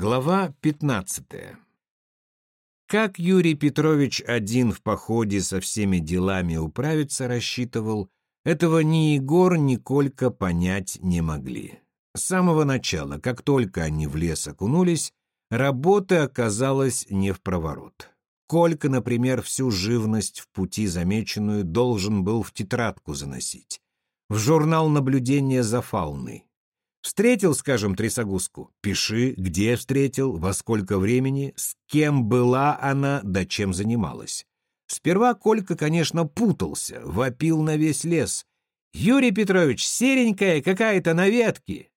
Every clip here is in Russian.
Глава 15. Как Юрий Петрович один в походе со всеми делами управиться рассчитывал, этого ни Егор, ни Колька понять не могли. С самого начала, как только они в лес окунулись, работы оказалось не в проворот. Колька, например, всю живность в пути замеченную должен был в тетрадку заносить, в журнал наблюдения за фауной. Встретил, скажем, трясогузку? Пиши, где встретил, во сколько времени, с кем была она, да чем занималась. Сперва Колька, конечно, путался, вопил на весь лес. «Юрий Петрович, серенькая какая-то на ветке!»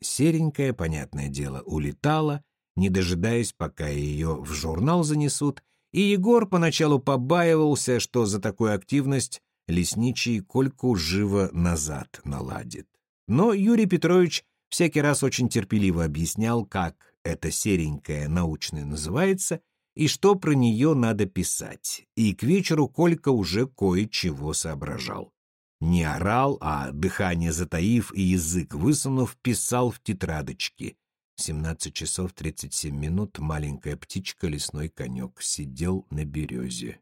Серенькая, понятное дело, улетала, не дожидаясь, пока ее в журнал занесут, и Егор поначалу побаивался, что за такую активность лесничий Кольку живо назад наладит. Но Юрий Петрович всякий раз очень терпеливо объяснял, как эта серенькая научная называется и что про нее надо писать. И к вечеру Колька уже кое-чего соображал. Не орал, а дыхание затаив и язык высунув, писал в тетрадочке. 17 часов 37 минут маленькая птичка, лесной конек, сидел на березе.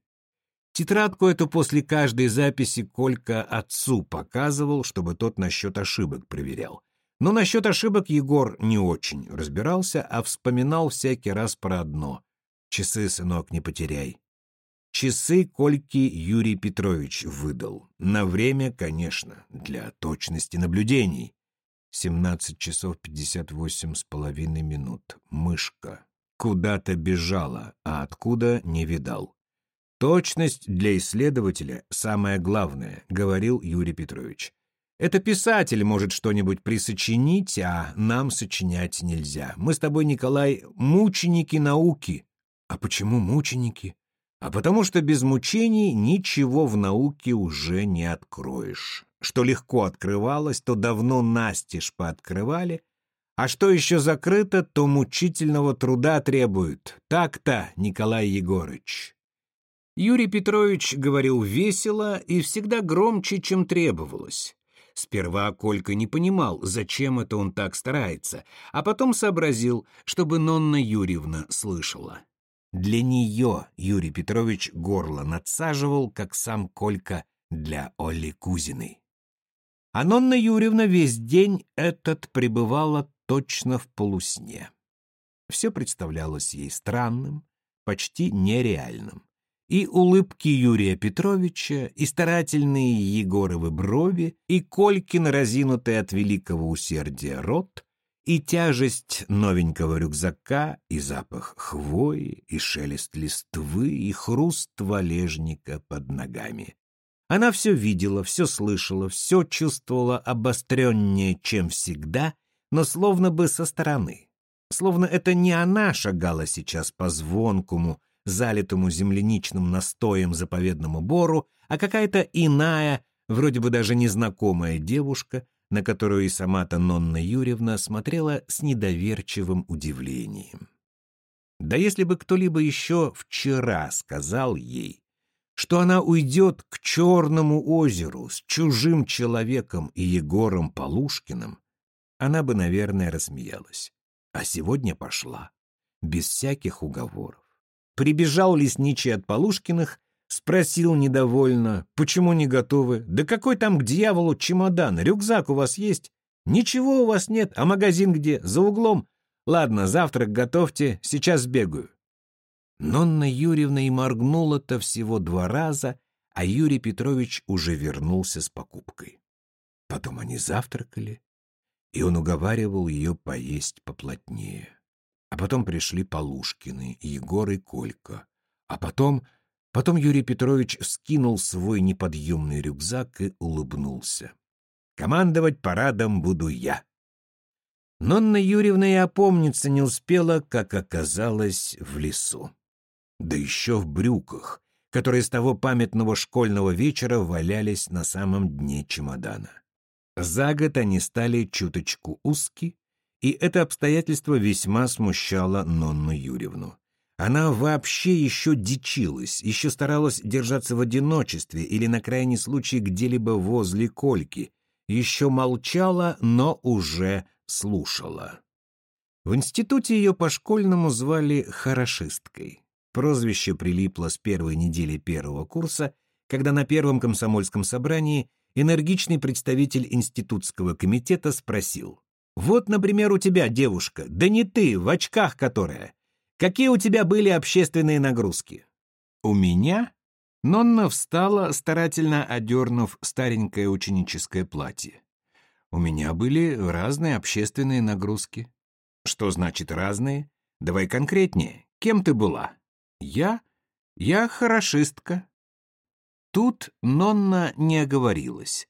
Тетрадку эту после каждой записи Колька отцу показывал, чтобы тот насчет ошибок проверял. Но насчет ошибок Егор не очень разбирался, а вспоминал всякий раз про одно. «Часы, сынок, не потеряй». Часы Кольки Юрий Петрович выдал. На время, конечно, для точности наблюдений. 17 часов 58 с половиной минут. Мышка. Куда-то бежала, а откуда — не видал. Точность для исследователя — самое главное, говорил Юрий Петрович. Это писатель может что-нибудь присочинить, а нам сочинять нельзя. Мы с тобой, Николай, мученики науки. А почему мученики? А потому что без мучений ничего в науке уже не откроешь. Что легко открывалось, то давно настежь пооткрывали, а что еще закрыто, то мучительного труда требует. Так-то, Николай Егорыч. Юрий Петрович говорил весело и всегда громче, чем требовалось. Сперва Колька не понимал, зачем это он так старается, а потом сообразил, чтобы Нонна Юрьевна слышала. Для нее Юрий Петрович горло надсаживал, как сам Колька для Олли Кузиной. А Нонна Юрьевна весь день этот пребывала точно в полусне. Все представлялось ей странным, почти нереальным и улыбки Юрия Петровича, и старательные Егоровы брови, и Колькин разинутый от великого усердия рот, и тяжесть новенького рюкзака, и запах хвои, и шелест листвы, и хруст валежника под ногами. Она все видела, все слышала, все чувствовала обостреннее, чем всегда, но словно бы со стороны. Словно это не она шагала сейчас по звонкому, залитому земляничным настоем заповедному бору, а какая-то иная, вроде бы даже незнакомая девушка, на которую и сама-то Нонна Юрьевна смотрела с недоверчивым удивлением. Да если бы кто-либо еще вчера сказал ей, что она уйдет к Черному озеру с чужим человеком и Егором Полушкиным, она бы, наверное, рассмеялась. А сегодня пошла, без всяких уговоров. Прибежал лесничий от Полушкиных, спросил недовольно, почему не готовы? Да какой там к дьяволу чемодан? Рюкзак у вас есть? Ничего у вас нет, а магазин где? За углом? Ладно, завтрак готовьте, сейчас сбегаю. Нонна Юрьевна и моргнула-то всего два раза, а Юрий Петрович уже вернулся с покупкой. Потом они завтракали, и он уговаривал ее поесть поплотнее. А потом пришли Полушкины, Егор и Колька. А потом... Потом Юрий Петрович скинул свой неподъемный рюкзак и улыбнулся. «Командовать парадом буду я». Нонна Юрьевна и опомниться не успела, как оказалось в лесу. Да еще в брюках, которые с того памятного школьного вечера валялись на самом дне чемодана. За год они стали чуточку узки, и это обстоятельство весьма смущало Нонну Юрьевну. Она вообще еще дичилась, еще старалась держаться в одиночестве или на крайний случай где-либо возле Кольки, еще молчала, но уже слушала. В институте ее по-школьному звали «хорошисткой». Прозвище прилипло с первой недели первого курса, когда на первом комсомольском собрании энергичный представитель институтского комитета спросил. «Вот, например, у тебя девушка, да не ты, в очках которая. Какие у тебя были общественные нагрузки?» «У меня?» Нонна встала, старательно одернув старенькое ученическое платье. «У меня были разные общественные нагрузки». Что значит разные? Давай конкретнее. Кем ты была? Я? Я хорошистка. Тут Нонна не оговорилась.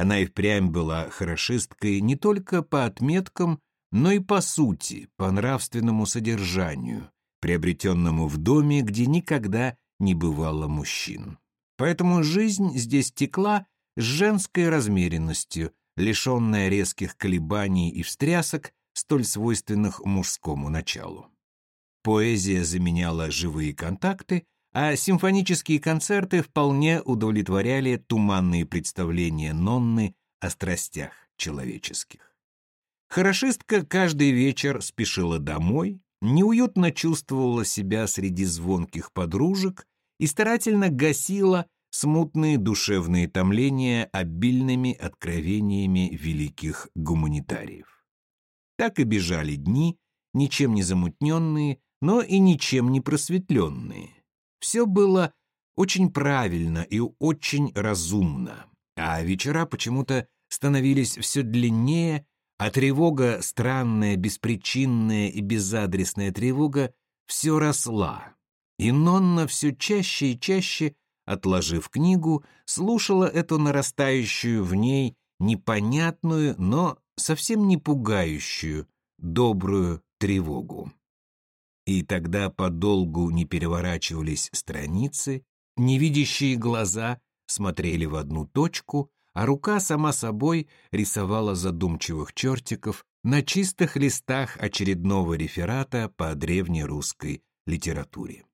Она и впрямь была хорошисткой не только по отметкам, но и по сути, по нравственному содержанию, приобретенному в доме, где никогда не бывало мужчин. Поэтому жизнь здесь текла с женской размеренностью, лишенная резких колебаний и встрясок, столь свойственных мужскому началу. Поэзия заменяла живые контакты, а симфонические концерты вполне удовлетворяли туманные представления Нонны о страстях человеческих. Хорошистка каждый вечер спешила домой, неуютно чувствовала себя среди звонких подружек и старательно гасила смутные душевные томления обильными откровениями великих гуманитариев. Так и бежали дни, ничем не замутненные, но и ничем не просветленные. Все было очень правильно и очень разумно, а вечера почему-то становились все длиннее, а тревога, странная, беспричинная и безадресная тревога, все росла. И Нонна все чаще и чаще, отложив книгу, слушала эту нарастающую в ней непонятную, но совсем не пугающую, добрую тревогу. И тогда подолгу не переворачивались страницы, невидящие глаза смотрели в одну точку, а рука сама собой рисовала задумчивых чертиков на чистых листах очередного реферата по древнерусской литературе.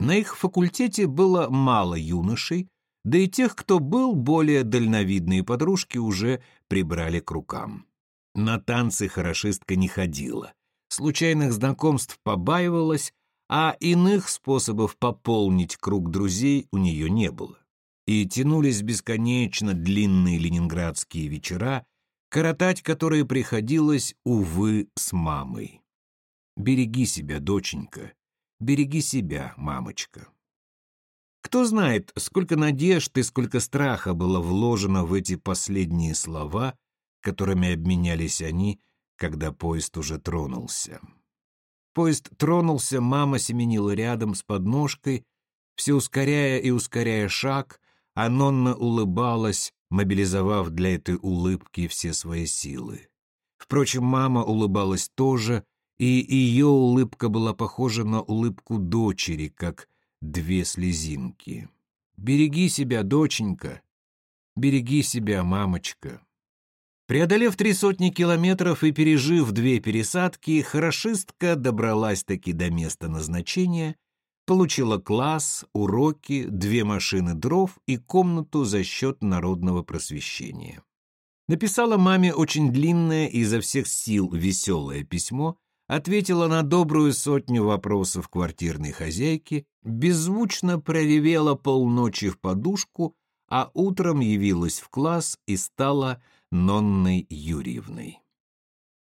На их факультете было мало юношей, да и тех, кто был, более дальновидные подружки уже прибрали к рукам. На танцы хорошистка не ходила, случайных знакомств побаивалась, а иных способов пополнить круг друзей у нее не было. И тянулись бесконечно длинные ленинградские вечера, коротать которые приходилось, увы, с мамой. «Береги себя, доченька, береги себя, мамочка». Кто знает, сколько надежд и сколько страха было вложено в эти последние слова, которыми обменялись они, когда поезд уже тронулся. Поезд тронулся, мама семенила рядом с подножкой, все ускоряя и ускоряя шаг, а Нонна улыбалась, мобилизовав для этой улыбки все свои силы. Впрочем, мама улыбалась тоже, и ее улыбка была похожа на улыбку дочери, как две слезинки. «Береги себя, доченька! Береги себя, мамочка!» Преодолев три сотни километров и пережив две пересадки, хорошистка добралась-таки до места назначения, получила класс, уроки, две машины дров и комнату за счет народного просвещения. Написала маме очень длинное и изо всех сил веселое письмо, ответила на добрую сотню вопросов квартирной хозяйки, беззвучно проревела полночи в подушку, а утром явилась в класс и стала Нонной Юрьевной.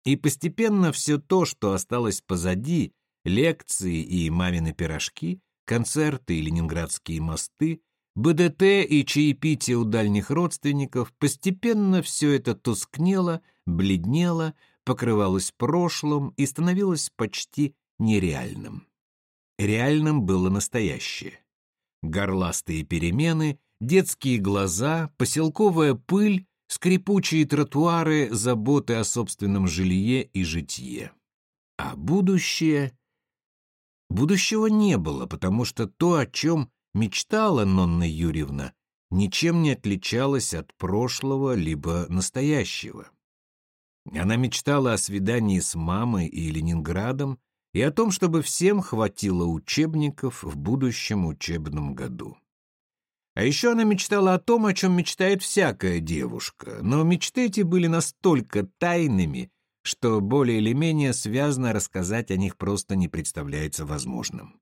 И постепенно все то, что осталось позади, лекции и мамины пирожки, концерты и ленинградские мосты, БДТ и чаепитие у дальних родственников, постепенно все это тускнело, бледнело, покрывалось прошлым и становилось почти нереальным. Реальным было настоящее. Горластые перемены, детские глаза, поселковая пыль скрипучие тротуары, заботы о собственном жилье и житье. А будущее... Будущего не было, потому что то, о чем мечтала Нонна Юрьевна, ничем не отличалось от прошлого либо настоящего. Она мечтала о свидании с мамой и Ленинградом и о том, чтобы всем хватило учебников в будущем учебном году. А еще она мечтала о том, о чем мечтает всякая девушка, но мечты эти были настолько тайными, что более или менее связно рассказать о них просто не представляется возможным.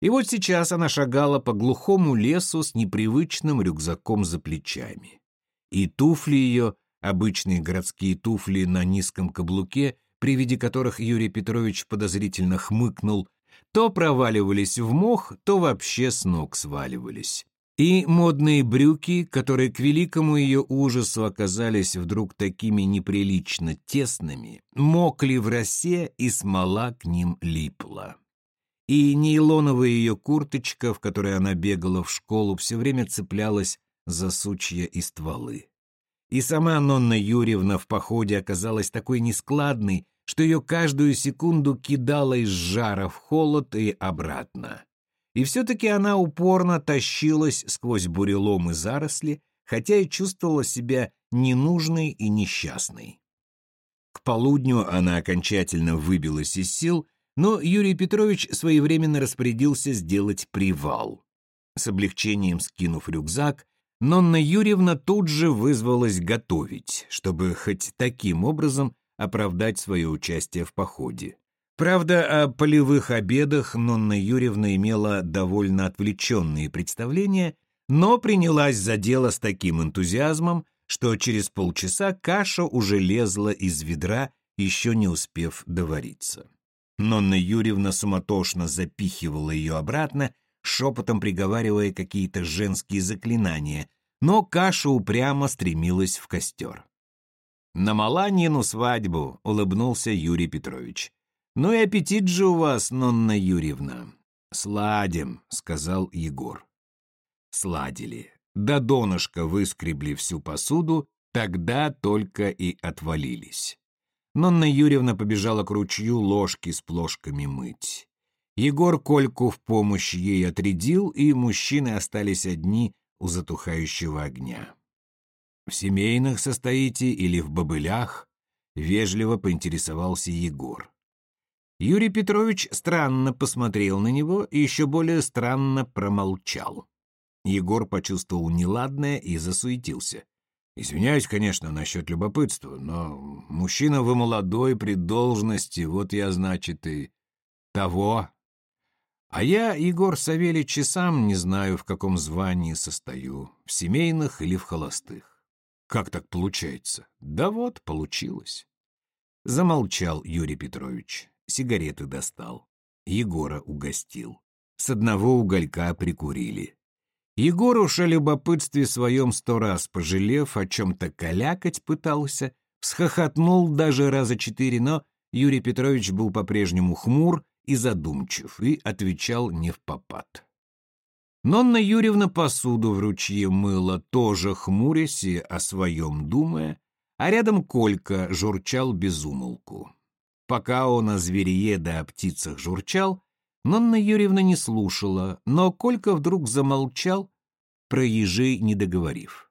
И вот сейчас она шагала по глухому лесу с непривычным рюкзаком за плечами. И туфли ее, обычные городские туфли на низком каблуке, при виде которых Юрий Петрович подозрительно хмыкнул, то проваливались в мох, то вообще с ног сваливались. И модные брюки, которые к великому ее ужасу оказались вдруг такими неприлично тесными, мокли в росе, и смола к ним липла и нейлоновая ее курточка, в которой она бегала в школу, все время цеплялась за сучья и стволы. И сама Нонна Юрьевна в походе оказалась такой нескладной, что ее каждую секунду кидала из жара в холод и обратно. И все-таки она упорно тащилась сквозь бурелом и заросли, хотя и чувствовала себя ненужной и несчастной. К полудню она окончательно выбилась из сил но Юрий Петрович своевременно распорядился сделать привал. С облегчением скинув рюкзак, Нонна Юрьевна тут же вызвалась готовить, чтобы хоть таким образом оправдать свое участие в походе. Правда, о полевых обедах Нонна Юрьевна имела довольно отвлеченные представления, но принялась за дело с таким энтузиазмом, что через полчаса каша уже лезла из ведра, еще не успев довариться. Нонна Юрьевна суматошно запихивала ее обратно, шепотом приговаривая какие-то женские заклинания, но каша упрямо стремилась в костер. «На Маланину свадьбу», — улыбнулся Юрий Петрович. «Ну и аппетит же у вас, Нонна Юрьевна». «Сладим», — сказал Егор. Сладили. До донышка выскребли всю посуду, тогда только и отвалились. Нонна Юрьевна побежала к ручью ложки с плошками мыть. Егор Кольку в помощь ей отрядил, и мужчины остались одни у затухающего огня. «В семейных состоите или в бобылях?» — вежливо поинтересовался Егор. Юрий Петрович странно посмотрел на него и еще более странно промолчал. Егор почувствовал неладное и засуетился. Извиняюсь, конечно, насчет любопытства, но мужчина вы молодой, при должности, вот я, значит, и того. А я, Егор Савельич, и сам не знаю, в каком звании состою, в семейных или в холостых. Как так получается? Да вот, получилось. Замолчал Юрий Петрович, сигареты достал, Егора угостил. С одного уголька прикурили. Егор уж о любопытстве своем сто раз пожалев, о чем-то калякать пытался, всхохотнул даже раза четыре, но Юрий Петрович был по-прежнему хмур и задумчив и отвечал не в попад. Нонна Юрьевна посуду в ручье мыла, тоже хмурясь и о своем думая, а рядом Колька журчал безумолку. Пока он о зверие да о птицах журчал, Нонна Юрьевна не слушала, но Колька вдруг замолчал, про ежей не договорив.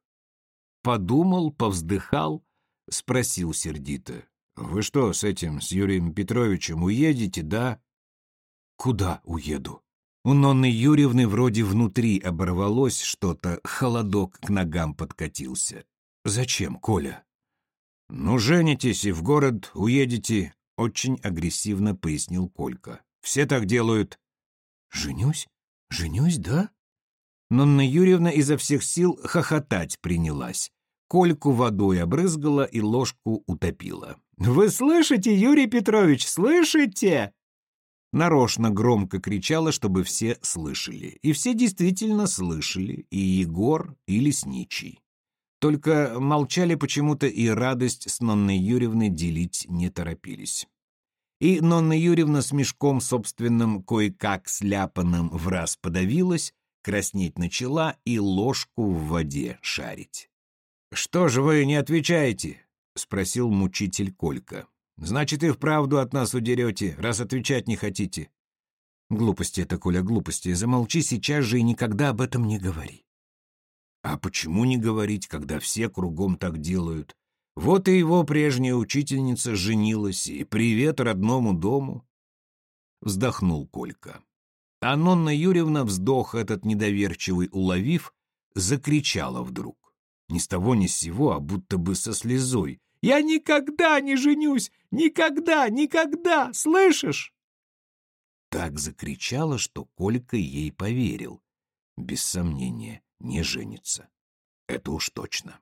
Подумал, повздыхал, спросил сердито. «Вы что, с этим, с Юрием Петровичем уедете, да?» «Куда уеду?» У Нонны Юрьевны вроде внутри оборвалось что-то, холодок к ногам подкатился. «Зачем, Коля?» «Ну, женитесь и в город уедете», — очень агрессивно пояснил Колька. Все так делают». «Женюсь? Женюсь, да?» Нонна Юрьевна изо всех сил хохотать принялась. Кольку водой обрызгала и ложку утопила. «Вы слышите, Юрий Петрович, слышите?» Нарочно громко кричала, чтобы все слышали. И все действительно слышали, и Егор, и Лесничий. Только молчали почему-то и радость с Нонной Юрьевной делить не торопились и Нонна Юрьевна с мешком собственным кое-как сляпанным в раз подавилась, краснеть начала и ложку в воде шарить. «Что же вы не отвечаете?» — спросил мучитель Колька. «Значит, и вправду от нас удерете, раз отвечать не хотите». «Глупости это, Коля, глупости. Замолчи сейчас же и никогда об этом не говори». «А почему не говорить, когда все кругом так делают? Вот и его прежняя учительница женилась, и привет родному дому. Вздохнул Колька. А Нонна Юрьевна, вздох этот недоверчивый уловив, закричала вдруг. Ни с того ни с сего, а будто бы со слезой, Я никогда не женюсь! Никогда, никогда! Слышишь?» Так закричала, что Колька ей поверил. Без сомнения, не женится. Это уж точно.